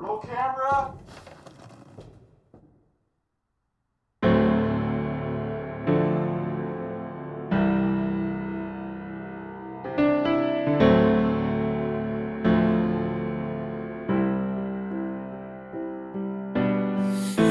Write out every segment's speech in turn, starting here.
Roll camera.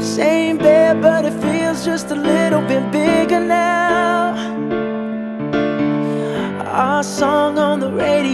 Same bed, but it feels just a little bit bigger now.